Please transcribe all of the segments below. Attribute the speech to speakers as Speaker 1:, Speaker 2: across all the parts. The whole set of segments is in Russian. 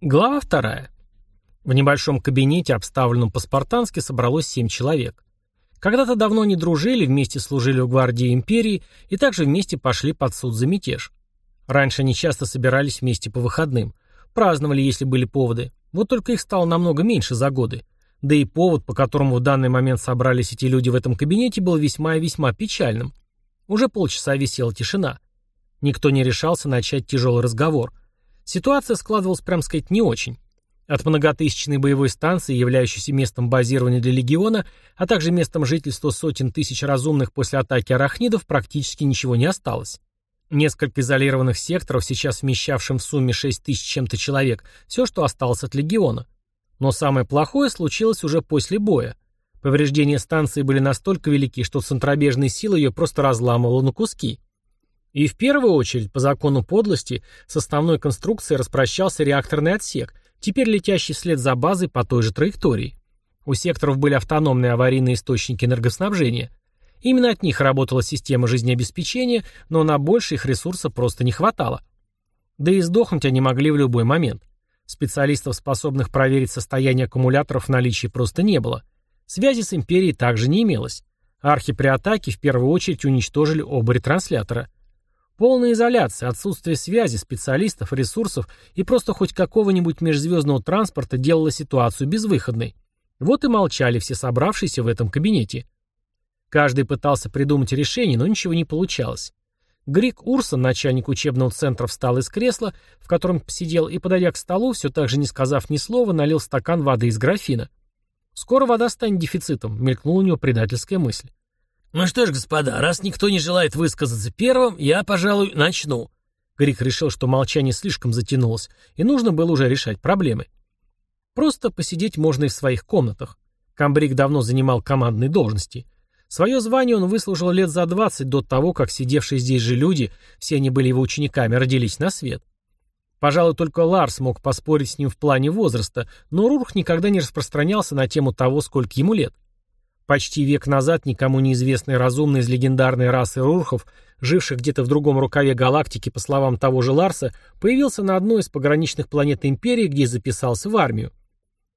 Speaker 1: Глава вторая. В небольшом кабинете, обставленном по-спартански, собралось семь человек. Когда-то давно не дружили, вместе служили у гвардии империи и также вместе пошли под суд за мятеж. Раньше они часто собирались вместе по выходным. Праздновали, если были поводы. Вот только их стало намного меньше за годы. Да и повод, по которому в данный момент собрались эти люди в этом кабинете, был весьма и весьма печальным. Уже полчаса висела тишина. Никто не решался начать тяжелый разговор – Ситуация складывалась, прям сказать, не очень. От многотысячной боевой станции, являющейся местом базирования для легиона, а также местом жительства сотен тысяч разумных после атаки арахнидов, практически ничего не осталось. Несколько изолированных секторов, сейчас вмещавшим в сумме 6 тысяч чем-то человек, все, что осталось от легиона. Но самое плохое случилось уже после боя. Повреждения станции были настолько велики, что центробежная сила ее просто разламывала на куски. И в первую очередь, по закону подлости, с основной конструкцией распрощался реакторный отсек, теперь летящий вслед за базой по той же траектории. У секторов были автономные аварийные источники энергоснабжения. Именно от них работала система жизнеобеспечения, но на больше их ресурса просто не хватало. Да и сдохнуть они могли в любой момент. Специалистов, способных проверить состояние аккумуляторов в наличии просто не было. Связи с Империей также не имелось. Архи при атаке в первую очередь уничтожили оба ретранслятора – Полная изоляция, отсутствие связи, специалистов, ресурсов и просто хоть какого-нибудь межзвездного транспорта делало ситуацию безвыходной. Вот и молчали все собравшиеся в этом кабинете. Каждый пытался придумать решение, но ничего не получалось. Грик Урсон, начальник учебного центра, встал из кресла, в котором посидел, и, подойдя к столу, все так же не сказав ни слова, налил стакан воды из графина. «Скоро вода станет дефицитом», — мелькнула у него предательская мысль. «Ну что ж, господа, раз никто не желает высказаться первым, я, пожалуй, начну». Грик решил, что молчание слишком затянулось, и нужно было уже решать проблемы. Просто посидеть можно и в своих комнатах. Камбрик давно занимал командные должности. Свое звание он выслужил лет за 20 до того, как сидевшие здесь же люди, все они были его учениками, родились на свет. Пожалуй, только Ларс мог поспорить с ним в плане возраста, но Рурх никогда не распространялся на тему того, сколько ему лет. Почти век назад никому неизвестный разумный из легендарной расы рурхов, живших где-то в другом рукаве галактики, по словам того же Ларса, появился на одной из пограничных планет Империи, где записался в армию.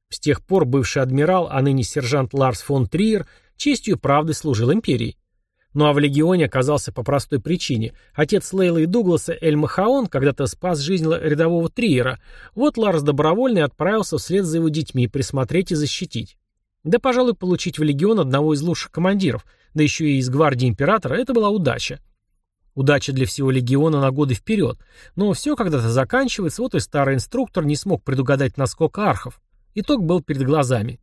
Speaker 1: С тех пор бывший адмирал, а ныне сержант Ларс фон Триер, честью и правдой служил Империи. Ну а в Легионе оказался по простой причине. Отец Лейлы и Дугласа Эль Махаон когда-то спас жизнь рядового Триера. Вот Ларс добровольно отправился вслед за его детьми присмотреть и защитить. Да, пожалуй, получить в легион одного из лучших командиров, да еще и из гвардии императора, это была удача. Удача для всего легиона на годы вперед. Но все когда-то заканчивается, вот и старый инструктор не смог предугадать наскок архов. Итог был перед глазами.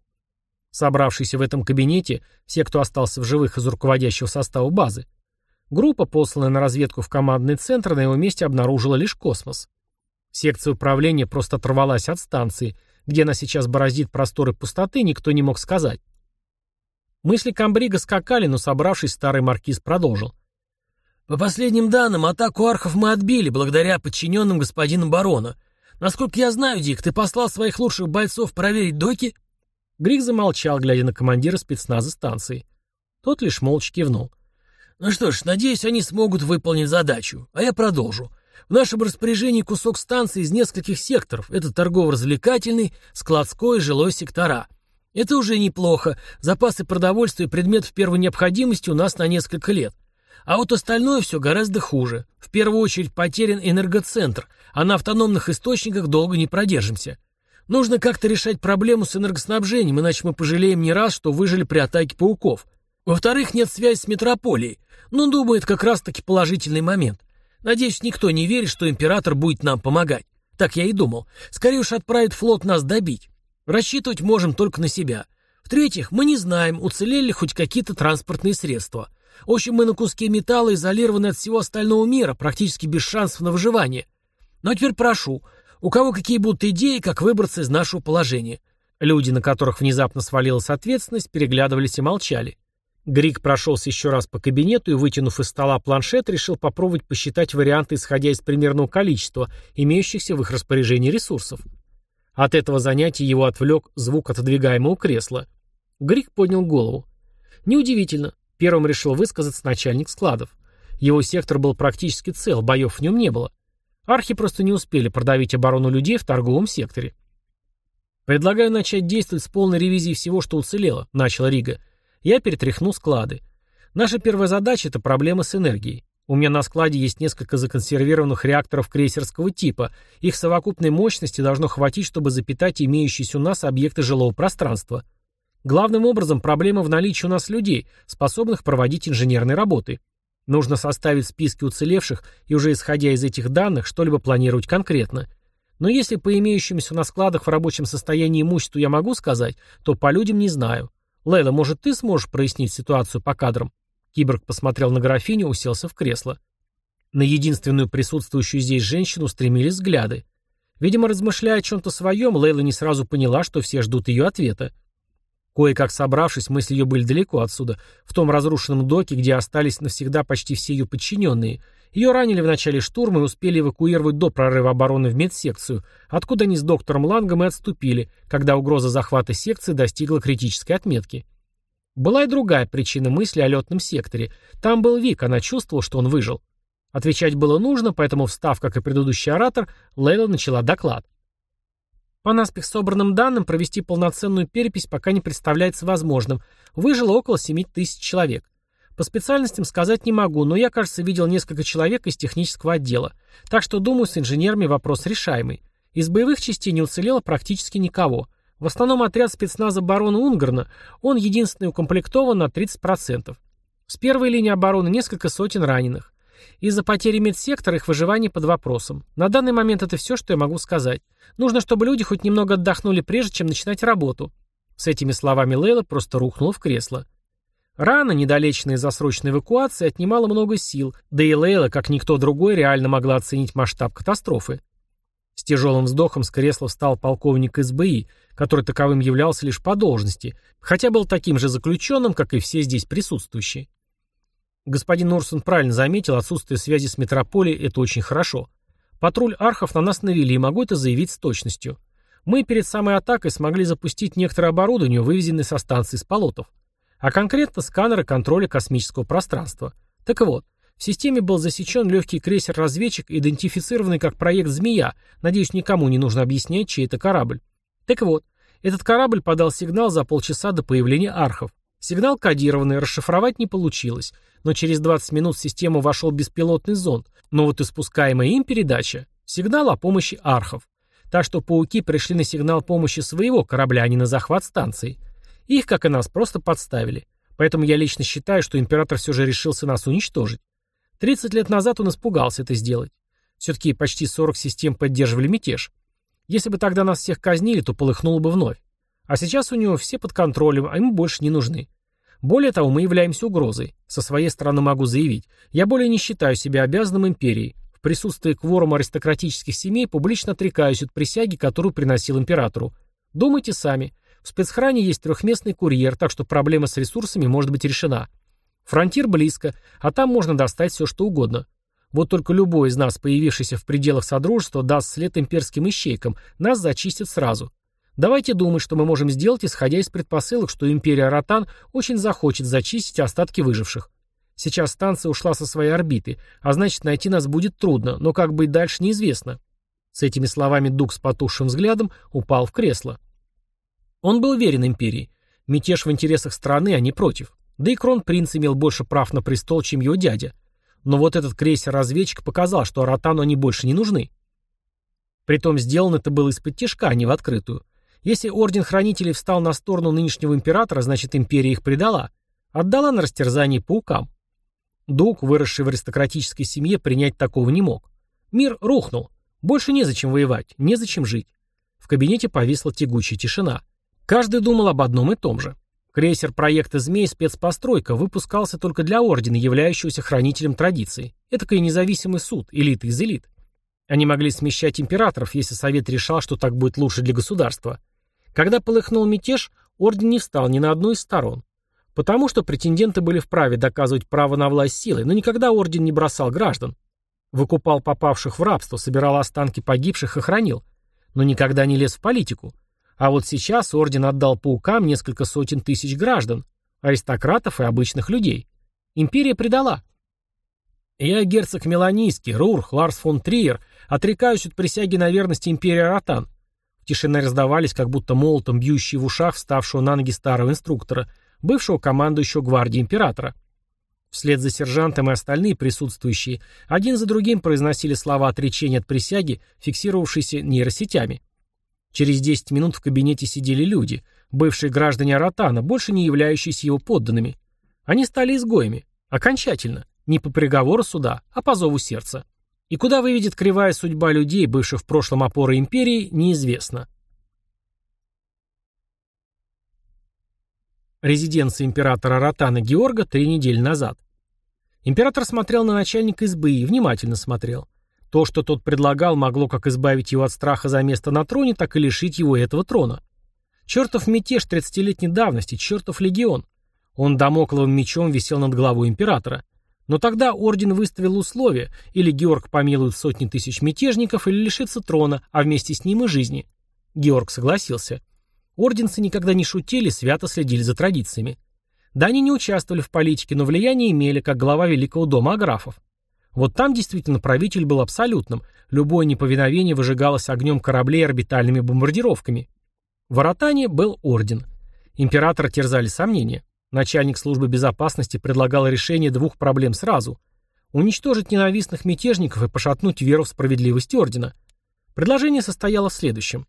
Speaker 1: Собравшиеся в этом кабинете, все, кто остался в живых из руководящего состава базы. Группа, посланная на разведку в командный центр, на его месте обнаружила лишь космос. Секция управления просто оторвалась от станции – где она сейчас бороздит просторы пустоты, никто не мог сказать. Мысли Камбрига скакали, но собравшись, старый маркиз продолжил. «По последним данным, атаку архов мы отбили, благодаря подчиненным господину барона. Насколько я знаю, Дик, ты послал своих лучших бойцов проверить доки?» Григ замолчал, глядя на командира спецназа станции. Тот лишь молча кивнул. «Ну что ж, надеюсь, они смогут выполнить задачу, а я продолжу. В нашем распоряжении кусок станции из нескольких секторов. Это торгово-развлекательный, складской, жилой сектора. Это уже неплохо. Запасы продовольствия и предметов первой необходимости у нас на несколько лет. А вот остальное все гораздо хуже. В первую очередь потерян энергоцентр, а на автономных источниках долго не продержимся. Нужно как-то решать проблему с энергоснабжением, иначе мы пожалеем не раз, что выжили при атаке пауков. Во-вторых, нет связи с метрополией. Ну, думаю, это как раз-таки положительный момент. Надеюсь, никто не верит, что император будет нам помогать. Так я и думал. Скорее уж отправит флот нас добить. Рассчитывать можем только на себя. В-третьих, мы не знаем, уцелели ли хоть какие-то транспортные средства. В общем, мы на куске металла изолированы от всего остального мира, практически без шансов на выживание. Но теперь прошу, у кого какие будут идеи, как выбраться из нашего положения? Люди, на которых внезапно свалилась ответственность, переглядывались и молчали. Грик прошелся еще раз по кабинету и, вытянув из стола планшет, решил попробовать посчитать варианты, исходя из примерного количества имеющихся в их распоряжении ресурсов. От этого занятия его отвлек звук отодвигаемого кресла. Грик поднял голову. Неудивительно. Первым решил высказаться начальник складов. Его сектор был практически цел, боев в нем не было. Архи просто не успели продавить оборону людей в торговом секторе. «Предлагаю начать действовать с полной ревизией всего, что уцелело», — начал Рига. Я перетряхнул склады. Наша первая задача — это проблема с энергией. У меня на складе есть несколько законсервированных реакторов крейсерского типа. Их совокупной мощности должно хватить, чтобы запитать имеющиеся у нас объекты жилого пространства. Главным образом проблема в наличии у нас людей, способных проводить инженерные работы. Нужно составить списки уцелевших и уже исходя из этих данных что-либо планировать конкретно. Но если по имеющимся на складах в рабочем состоянии имуществу я могу сказать, то по людям не знаю. Лейла, может, ты сможешь прояснить ситуацию по кадрам? Киборг посмотрел на графиню, уселся в кресло. На единственную присутствующую здесь женщину стремились взгляды. Видимо, размышляя о чем-то своем, Лейла не сразу поняла, что все ждут ее ответа. Кое-как собравшись, мысли ее были далеко отсюда, в том разрушенном доке, где остались навсегда почти все ее подчиненные. Ее ранили в начале штурма и успели эвакуировать до прорыва обороны в медсекцию, откуда они с доктором Лангом и отступили, когда угроза захвата секции достигла критической отметки. Была и другая причина мысли о летном секторе. Там был Вик, она чувствовала, что он выжил. Отвечать было нужно, поэтому, встав, как и предыдущий оратор, Лейла начала доклад. По наспех собранным данным, провести полноценную перепись пока не представляется возможным. Выжило около 7 тысяч человек. По специальностям сказать не могу, но я, кажется, видел несколько человек из технического отдела. Так что, думаю, с инженерами вопрос решаемый. Из боевых частей не уцелело практически никого. В основном отряд спецназа барона Унгарна, он единственный укомплектован на 30%. С первой линии обороны несколько сотен раненых. Из-за потери медсектора их выживание под вопросом. На данный момент это все, что я могу сказать. Нужно, чтобы люди хоть немного отдохнули прежде, чем начинать работу. С этими словами Лейла просто рухнула в кресло. Рана, недолеченная из-за срочной эвакуации, отнимала много сил, да и Лейла, как никто другой, реально могла оценить масштаб катастрофы. С тяжелым вздохом с кресла встал полковник СБИ, который таковым являлся лишь по должности, хотя был таким же заключенным, как и все здесь присутствующие. Господин Норсон правильно заметил, отсутствие связи с метрополией – это очень хорошо. Патруль архов на нас навели, и могу это заявить с точностью. Мы перед самой атакой смогли запустить некоторое оборудование, вывезенное со станции с полотов. А конкретно сканеры контроля космического пространства. Так вот, в системе был засечен легкий крейсер-разведчик, идентифицированный как проект «Змея». Надеюсь, никому не нужно объяснять, чей это корабль. Так вот, этот корабль подал сигнал за полчаса до появления архов. Сигнал кодированный, расшифровать не получилось, но через 20 минут в систему вошел беспилотный зонд, но вот испускаемая им передача – сигнал о помощи архов. Так что пауки пришли на сигнал помощи своего корабля, а не на захват станции. Их, как и нас, просто подставили. Поэтому я лично считаю, что император все же решился нас уничтожить. 30 лет назад он испугался это сделать. Все-таки почти 40 систем поддерживали мятеж. Если бы тогда нас всех казнили, то полыхнуло бы вновь. А сейчас у него все под контролем, а ему больше не нужны. Более того, мы являемся угрозой. Со своей стороны могу заявить, я более не считаю себя обязанным империей. В присутствии кворума аристократических семей публично отрекаюсь от присяги, которую приносил императору. Думайте сами. В спецхране есть трехместный курьер, так что проблема с ресурсами может быть решена. Фронтир близко, а там можно достать все, что угодно. Вот только любой из нас, появившийся в пределах Содружества, даст след имперским ищейкам, нас зачистят сразу. Давайте думать, что мы можем сделать, исходя из предпосылок, что империя Ротан очень захочет зачистить остатки выживших. Сейчас станция ушла со своей орбиты, а значит найти нас будет трудно, но как быть дальше неизвестно. С этими словами Дуг с потухшим взглядом упал в кресло. Он был верен империи. Мятеж в интересах страны, а не против. Да и кронпринц имел больше прав на престол, чем его дядя. Но вот этот крейсер-разведчик показал, что Аратану они больше не нужны. Притом сделано это было из-под тяжка, а не в открытую. Если Орден Хранителей встал на сторону нынешнего императора, значит империя их предала. Отдала на растерзание паукам. Дуг, выросший в аристократической семье, принять такого не мог. Мир рухнул. Больше незачем воевать, незачем жить. В кабинете повисла тягучая тишина. Каждый думал об одном и том же. Крейсер проекта «Змей» спецпостройка выпускался только для Ордена, являющегося хранителем традиций. Этакий независимый суд, элита из элит. Они могли смещать императоров, если Совет решал, что так будет лучше для государства. Когда полыхнул мятеж, Орден не встал ни на одну из сторон. Потому что претенденты были вправе доказывать право на власть силой, но никогда Орден не бросал граждан. Выкупал попавших в рабство, собирал останки погибших и хранил. Но никогда не лез в политику. А вот сейчас орден отдал паукам несколько сотен тысяч граждан, аристократов и обычных людей. Империя предала. «Я герцог Меланийский, Рурх, Ларс фон Триер, отрекаюсь от присяги на верность империи Ротан». В тишине раздавались, как будто молотом бьющие в ушах вставшего на ноги старого инструктора, бывшего командующего гвардии императора. Вслед за сержантом и остальные присутствующие один за другим произносили слова отречения от присяги, фиксировавшиеся нейросетями. Через 10 минут в кабинете сидели люди, бывшие граждане Аратана, больше не являющиеся его подданными. Они стали изгоями. Окончательно. Не по приговору суда, а по зову сердца. И куда выведет кривая судьба людей, бывших в прошлом опорой империи, неизвестно. Резиденция императора Ротана Георга три недели назад. Император смотрел на начальника избы и внимательно смотрел. То, что тот предлагал, могло как избавить его от страха за место на троне, так и лишить его этого трона. Чертов мятеж тридцатилетней давности, чертов легион. Он домокловым мечом висел над головой императора. Но тогда орден выставил условия, или Георг помилует сотни тысяч мятежников, или лишится трона, а вместе с ним и жизни. Георг согласился. Орденцы никогда не шутили, свято следили за традициями. Да они не участвовали в политике, но влияние имели, как глава Великого дома аграфов. Вот там действительно правитель был абсолютным, любое неповиновение выжигалось огнем кораблей орбитальными бомбардировками. В Аратане был орден. Императора терзали сомнения. Начальник службы безопасности предлагал решение двух проблем сразу. Уничтожить ненавистных мятежников и пошатнуть веру в справедливость ордена. Предложение состояло в следующем.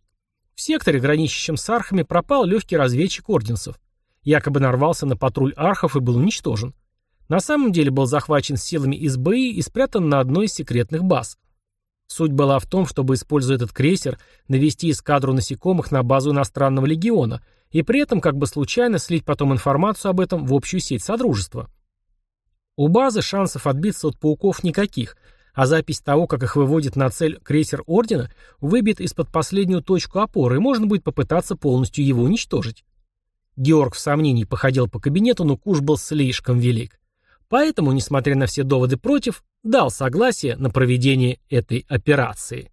Speaker 1: В секторе, граничащем с архами, пропал легкий разведчик орденцев. Якобы нарвался на патруль архов и был уничтожен. На самом деле был захвачен силами СБИ и спрятан на одной из секретных баз. Суть была в том, чтобы, используя этот крейсер, навести эскадру насекомых на базу иностранного легиона и при этом как бы случайно слить потом информацию об этом в общую сеть Содружества. У базы шансов отбиться от пауков никаких, а запись того, как их выводит на цель крейсер Ордена, выбит из-под последнюю точку опоры, и можно будет попытаться полностью его уничтожить. Георг в сомнении походил по кабинету, но куш был слишком велик. Поэтому, несмотря на все доводы против, дал согласие на проведение этой операции.